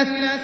قُتِلَتْ